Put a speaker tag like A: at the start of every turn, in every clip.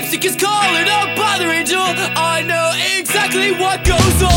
A: lipstick is colored up by the angel. I know exactly what goes on.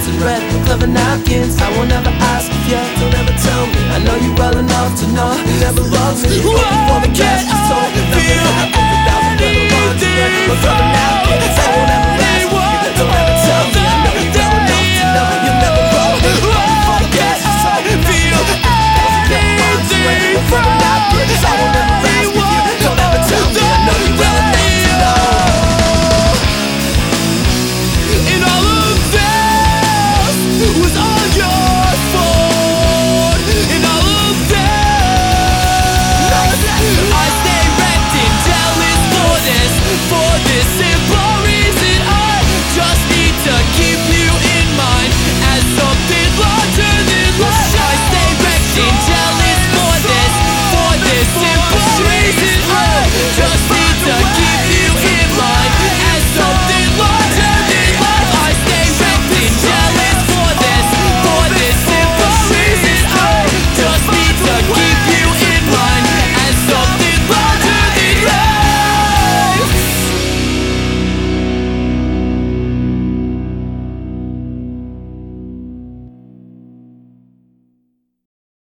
B: red with clever napkins.
A: I won't ever ask if yet, don't ever tell me. I know you well enough to know you
B: never love me. But for the cash was so red clever napkins. I won't ever ask if you don't ever tell me. I know you well enough to know you never me. The clever napkins.